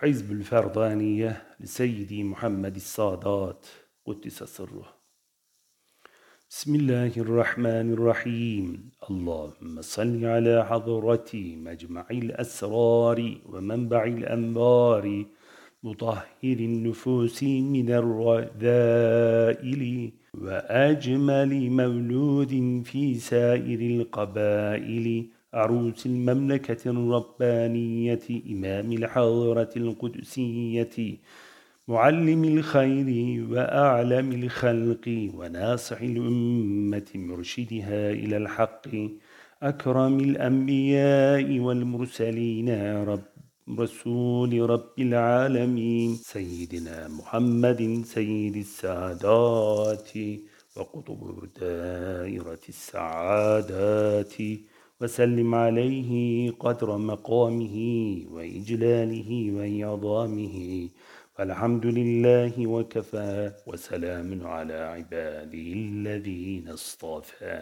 حزب الفردانية لسيدي محمد السادات قدس سره. بسم الله الرحمن الرحيم. اللهم صل على حضرة مجمع الأسرار ومنبع الأنبار مطهر النفوس من الرذائل وأجمل مولود في سائر القبائل. عروس المملكة الربانية إمام الحضرة القدسية معلم الخير وأعلم الخلق وناصح الأمة مرشدها إلى الحق أكرم الأنبياء والمرسلين رب رسول رب العالمين سيدنا محمد سيد السادات وقطب دائرة السعادات. وسلم عليه قدر مقامه وإجلاله وإعظامه والحمد لله وكفى وسلام على عباده الذين اصطفى.